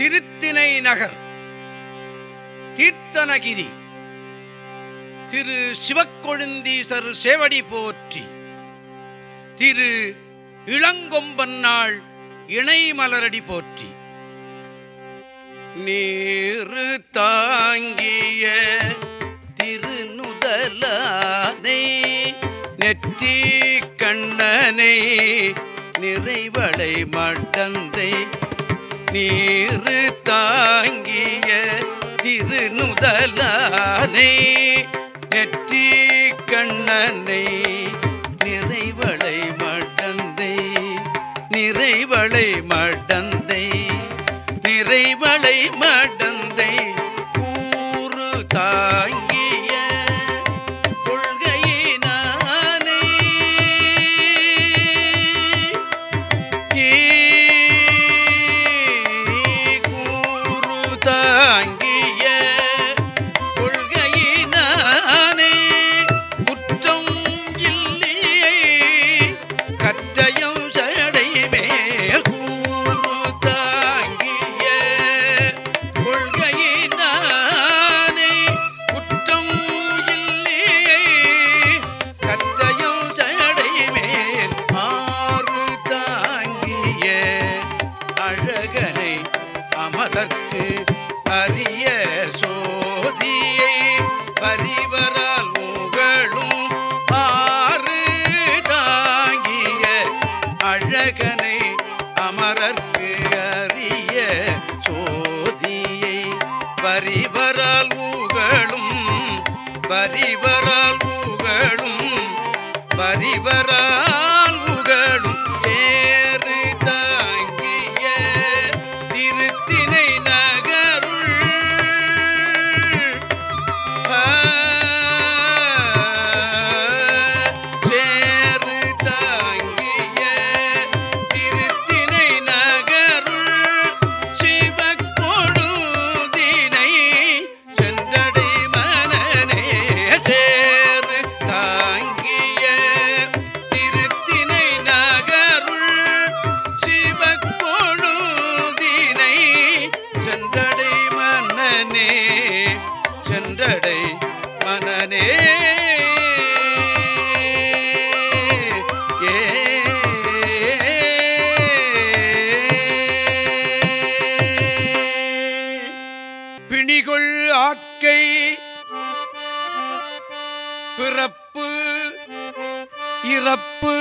திருத்தினை நகர் தீர்த்தனகிரி திரு சிவக்கொழுந்தீசர் சேவடி போற்றி திரு இளங்கொம்பன்னாள் இணை மலரடி போற்றி. நீரு தாங்கிய திருநுதலானை நெற்றி கண்ணனை நிறைவடை மட்டந்தை நீர் தாங்கிய திருநுதலானை நெற்றி கண்ணனை நிறைவளை மடந்தை நிறைவளை மடந்தை நிறைவளை மடந்தை. அமரர் பிறப்பு இறப்பு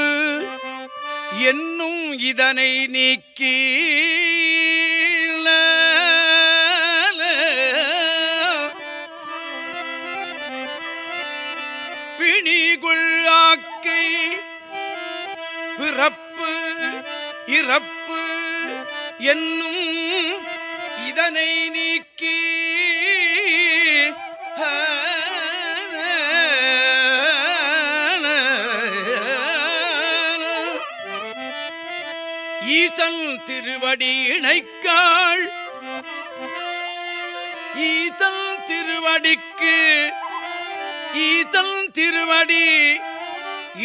என்னும் இதனை நீக்கி பிணிகுள்ளாக்கை பிறப்பு இறப்பு என்னும் இதனை நீக்கி ஈசன் திருவடி இணைக்காள் ஈசன் திருவடிக்கு ஈசன் திருவடி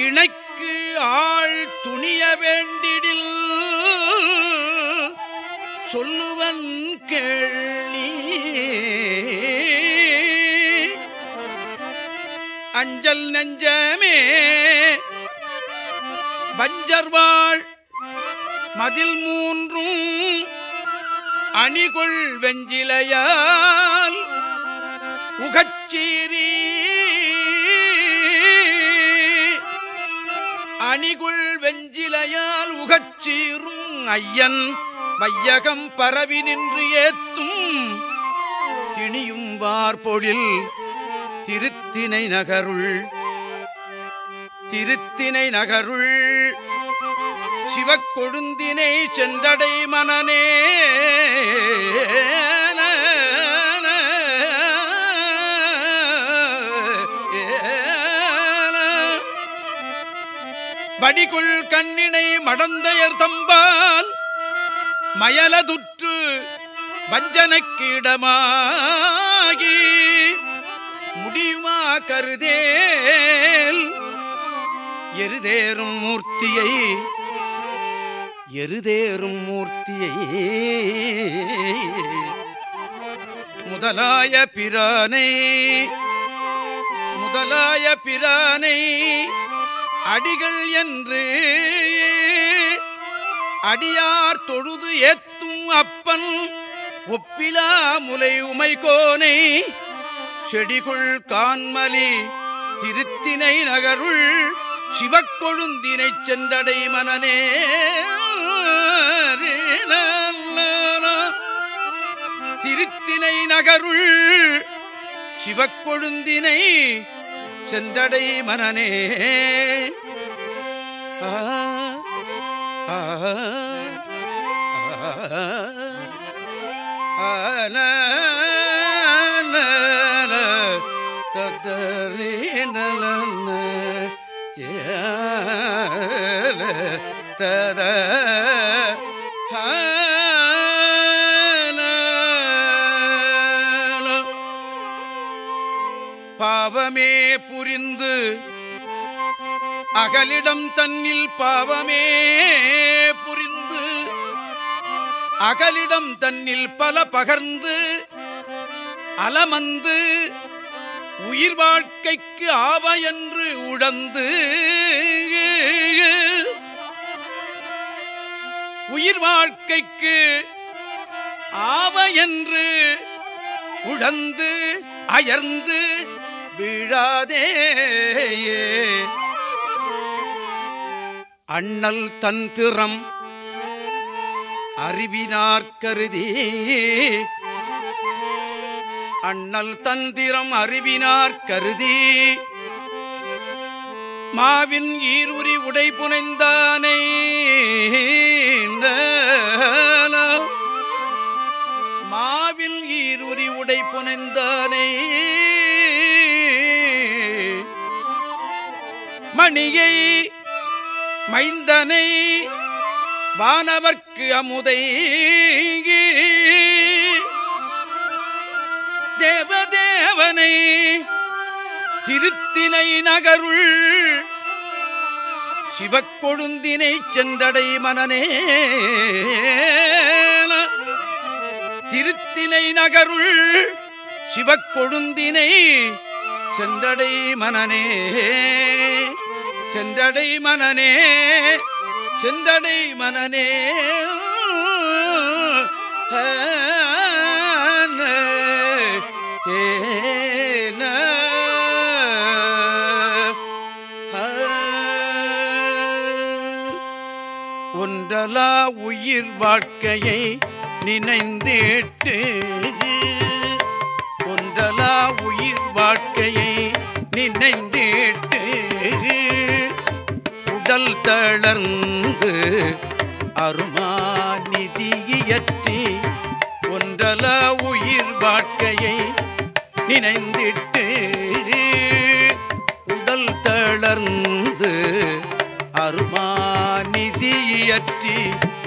இணைக்கு ஆள் துணிய வேண்டிடில். சொல்லுவன் கேள்வி அஞ்சல் நெஞ்சமே வஞ்சர்வாள் மதில் மூன்றும் அணிகொள் வெஞ்சிலையால் உகச்சீரி அணிகுள் வெஞ்சிலையால் உகச்சீரும் ஐயன் வையகம் பரவி நின்று ஏத்தும் திணியும் வார்பொழில் திருத்தினை நகருள் திருத்தினை நகருள். சிவக்கொழுந்தினை சென்றடை மனநே வடிகுள் கண்ணினை மடந்தையர் தம்பால் மயலதுற்று வஞ்சனைக்கு இடமாகி முடியுமா கருதேல்? எருதேறும் மூர்த்தியை எருதேறும் மூர்த்தியை. முதலாய பிரானை முதலாய பிரானை அடிகள் என்று அடியார் தொழுது ஏத்தும் அப்பன் ஒப்பிலா முலை உமைகோனை செடிகுள் கான்மலி திருத்தினை நகருள் சிவக்கொழுந்தினைச் சென்றடை மனநே சிவத்தினை நகருள் சிவக்கொழுந்தினை சென்றடை மனநே ஆன தத்தரே நலன ஏல தத அகலிடம் தன்னில் பாவமே புரிந்து அகலிடம் தன்னில் பல பகர்ந்து அலமந்து உயிர் வாழ்க்கைக்கு ஆவ என்று உழந்து உயிர் வாழ்க்கைக்கு ஆவ என்று உழந்து அயர்ந்து வீழாதே. அண்ணல் தந்திரம் அறிவினார்கருதி கருதி. அண்ணல் தந்திரம் அறிவினார்கருதி மாவின் ஈருரி உடை புனைந்தானே. மைந்தனை வானவர்க்கு அமுதை தேவதேவனை திருத்தினை நகருள் சிவக்கொழுந்தினை சென்றடை மனநே. திருத்தினை நகருள் சிவக்கொழுந்தினை சென்றடை மனநே. சென்றடை மனநே சென்றடை மனநே ஒன்றலா உயிர் வாழ்க்கையை நினைந்தேட்டு ஒன்றலா உயிர் வாழ்க்கையை நினைந்த தளர்ந்து அருமா நிதியற்றி ஒன்றல உயிர் வாழ்க்கையை நினைந்திட்டு உடல் தளர்ந்து அருமா நிதியற்றி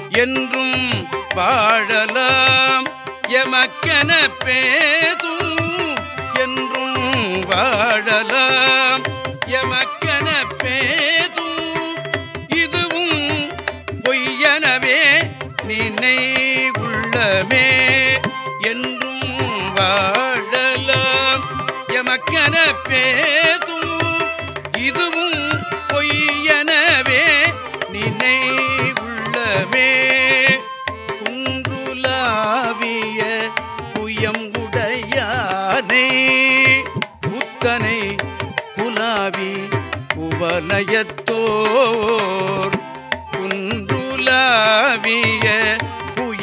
என்றும் வாழலாம். எமக்கென பேதும் என்றும் வாழலாம். எமக்கென உள்ளமே.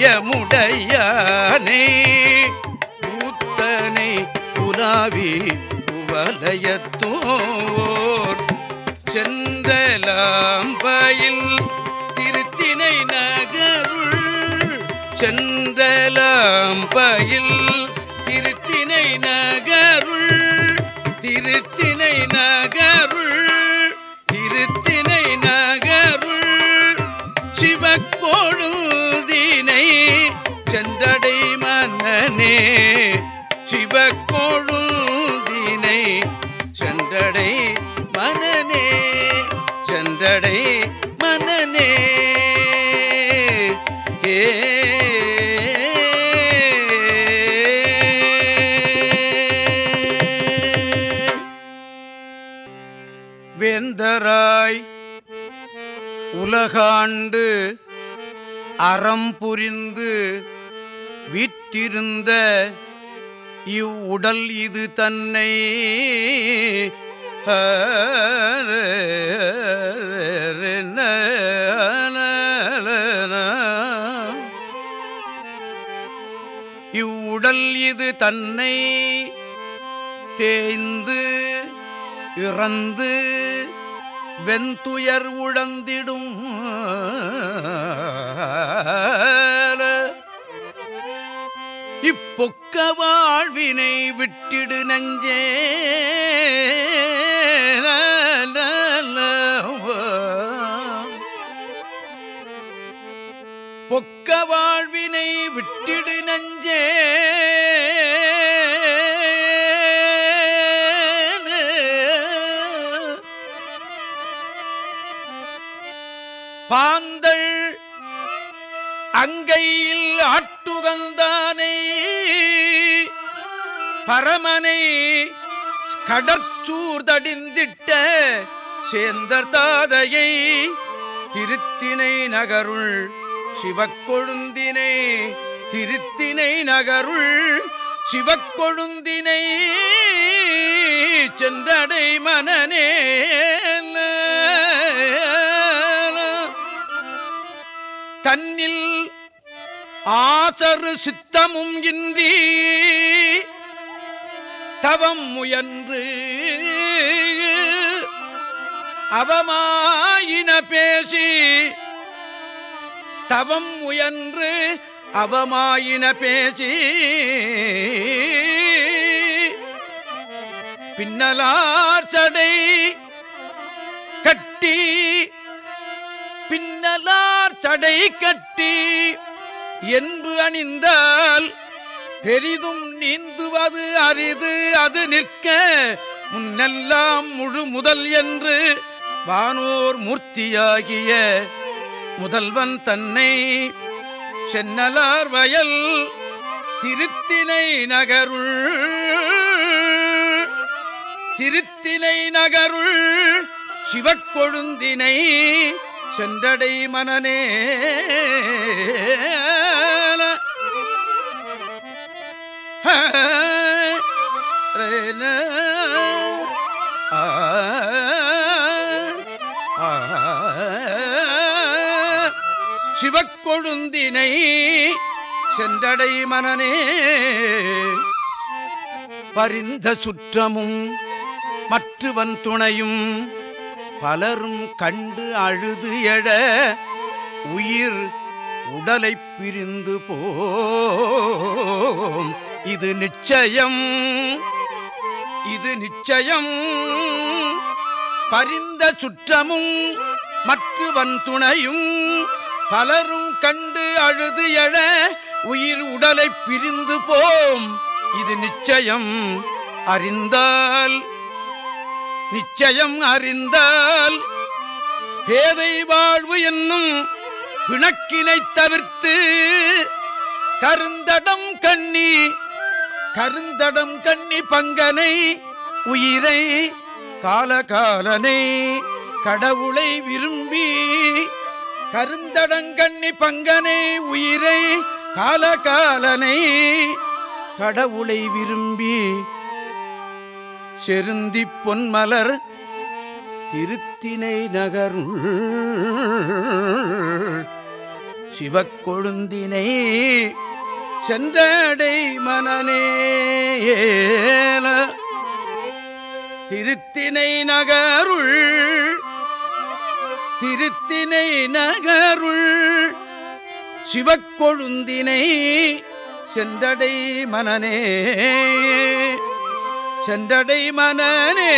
புயமுடையானை புத்தனை குலாவி குவலயத்தோர் சென்றலாம்பயில் திருத்தினை நகருள். சென்றலாம்பயில் திருத்தினை நகருள். திருத்தினை நகர் செவ்வக்கோழுந்தினை சென்றடை மனநே சென்றடை மனநே. ஏ. வேந்தராய் உலகாண்டு அறம் புரிந்து விட்டிருந்த இவ்வுடல் இது தன்னை இவ்வுடல் இது தன்னை தேய்ந்து இறந்து வெந்துயர் உழந்திடும் இப்பொக்க வாழ்வினை விட்டிடு நஞ்சே. பொக்க வாழ்வினை விட்டிடு நஞ்சே. பாந்தள் அங்கையில் ஆட்டுகந்தார். பரமனை கடற்சூர்தடிந்திட்ட சேந்தர் தாதையை திருத்தினை நகருள் சிவக்கொழுந்தினை திருத்தினை நகருள் சிவக்கொழுந்தினை சென்றடை மனநே தன்னில் ஆசரு சித்தமும் இன்றி தவம் முயன்று அவமாயின பேசி தவம் முயன்று அவமாயின பேசி பின்னலார் சடை கட்டி பின்னலார் சடை கட்டி என்பு அணிந்தால் பெரிதும் நீந்துவது அரிது அது நிற்க முன்னெல்லாம் முழு முதல் என்று வானோர் மூர்த்தியாகிய முதல்வன் தன்னை சென்னலார் வயல் திருத்தினை நகருள் திருத்தினை நகருள் சிவக்கொழுந்தினை சென்றடை மனநே சிவக்கொழுந்தினை சென்றடை மனநே பரிந்த சுற்றமும் மற்றவன் துணையும் பலரும் கண்டு அழுது எழ உயிர் உடலை பிரிந்து போ. இது நிச்சயம். இது நிச்சயம். பரிந்த சுற்றமும் மற்றவன் துணையும் பலரும் கண்டு அழுது எழ உயிர் உடலை பிரிந்து போம். இது நிச்சயம். அறிந்தால். நிச்சயம் அறிந்தால். பேதை வாழ்வு என்னும் பிணக்கினை தவிர்த்து கருந்தடம் கண்ணி கருந்தடம் கண்ணி பங்கனை உயிரை காலகாலனை கடவுளை விரும்பி கருந்தடங்கண்ணி பங்கனை உயிரை காலகாலனை கடவுளை விரும்பி. செருந்தி பொன்மலர் திருத்தினை நகருள் சிவக்கொழுந்தினை சென்றடை மனநே திருத்தினை நகருள் திருத்தினை நகருள் சிவக்கொழுந்தினை சென்றடை மனநே. சென்றடை மனநே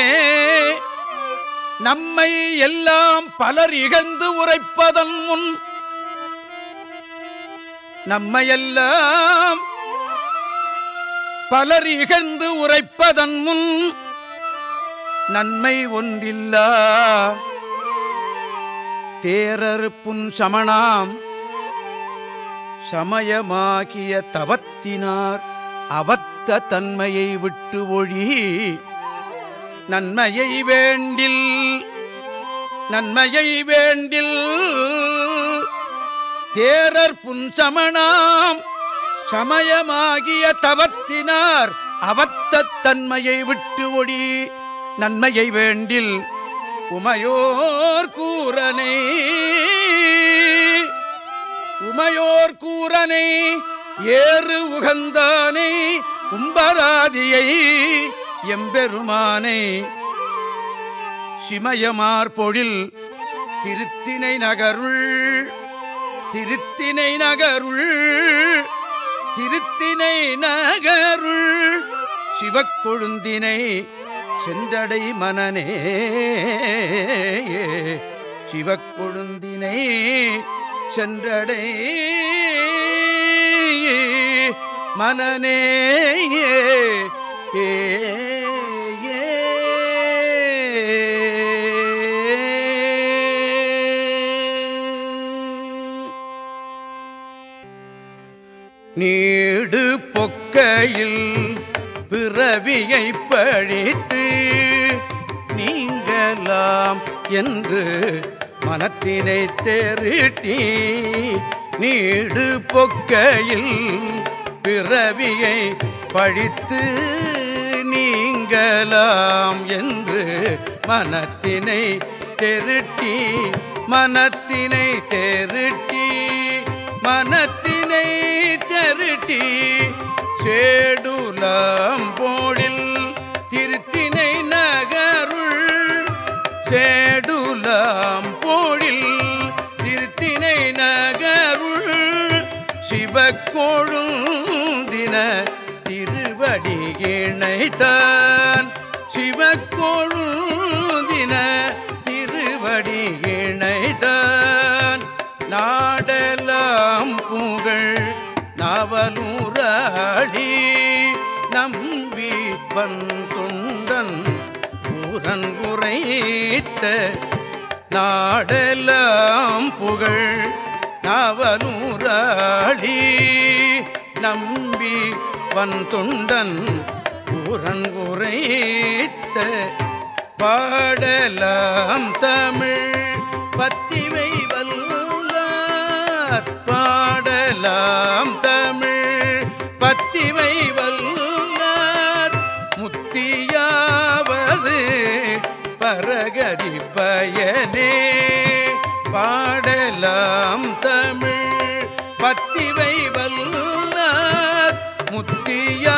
நம்மை எல்லாம் பலர் இகழ்ந்து உரைப்பதன் முன் நம்மையெல்லாம் பலர் இகழ்ந்து உரைப்பதன் முன் நன்மை ஒன்றில்லா. தேரர் புன் சமணாம் சமயமாகிய தவத்தினார் அவத்த தன்மையை விட்டு ஒழி நன்மையை வேண்டில் நன்மையை வேண்டில் தேரர் புன்சமணாம் சமயமாகிய தவத்தினார் அவத்தத் தன்மையை விட்டு ஒடி நன்மையை வேண்டில் உமையோர் கூரனை உமையோர் கூரனை ஏறு உகந்தானை உம்பராதியை எம்பெருமானை. சிமயமார் பொழில் திருத்தினை நகருள் திருத்தினை நகருள் திருத்தினை நகருள் சிவக்கொழுந்தினை சென்றடை மனநே சிவக்கொழுந்தினை சென்றடை மனனே. ஏ நீடு பொக்கையில் பிறவியை பழித்து நீங்கலாம் என்று மனத்தினை தேறிட்டி நீடு பொக்கையில் பிறவியை பழித்து நீங்கலாம் என்று மனத்தினை தெருட்டி மனத்தினை தெருட்டி மனத்தினை திருத்தருட்டி சேடுலம் போடில் திருத்தினை நகருள் சேடுலம் போடில் திருத்தினை நகருள் சிவக்கோழுந்தின திருவடி இணைத்தான் சிவக்கோழு நவலூராடி நம்பி வந்துண்டன் புறங்குறைத்த நாடெல்லாம் புகழ் நவலூராடி நம்பி வந்துண்டன் புறங்குறைத்த பாடலாம் தமிழ் பத்திவை வல்லார் பயனே பாடலாம் தமிழ் பத்திவை வல்லார் முத்தியா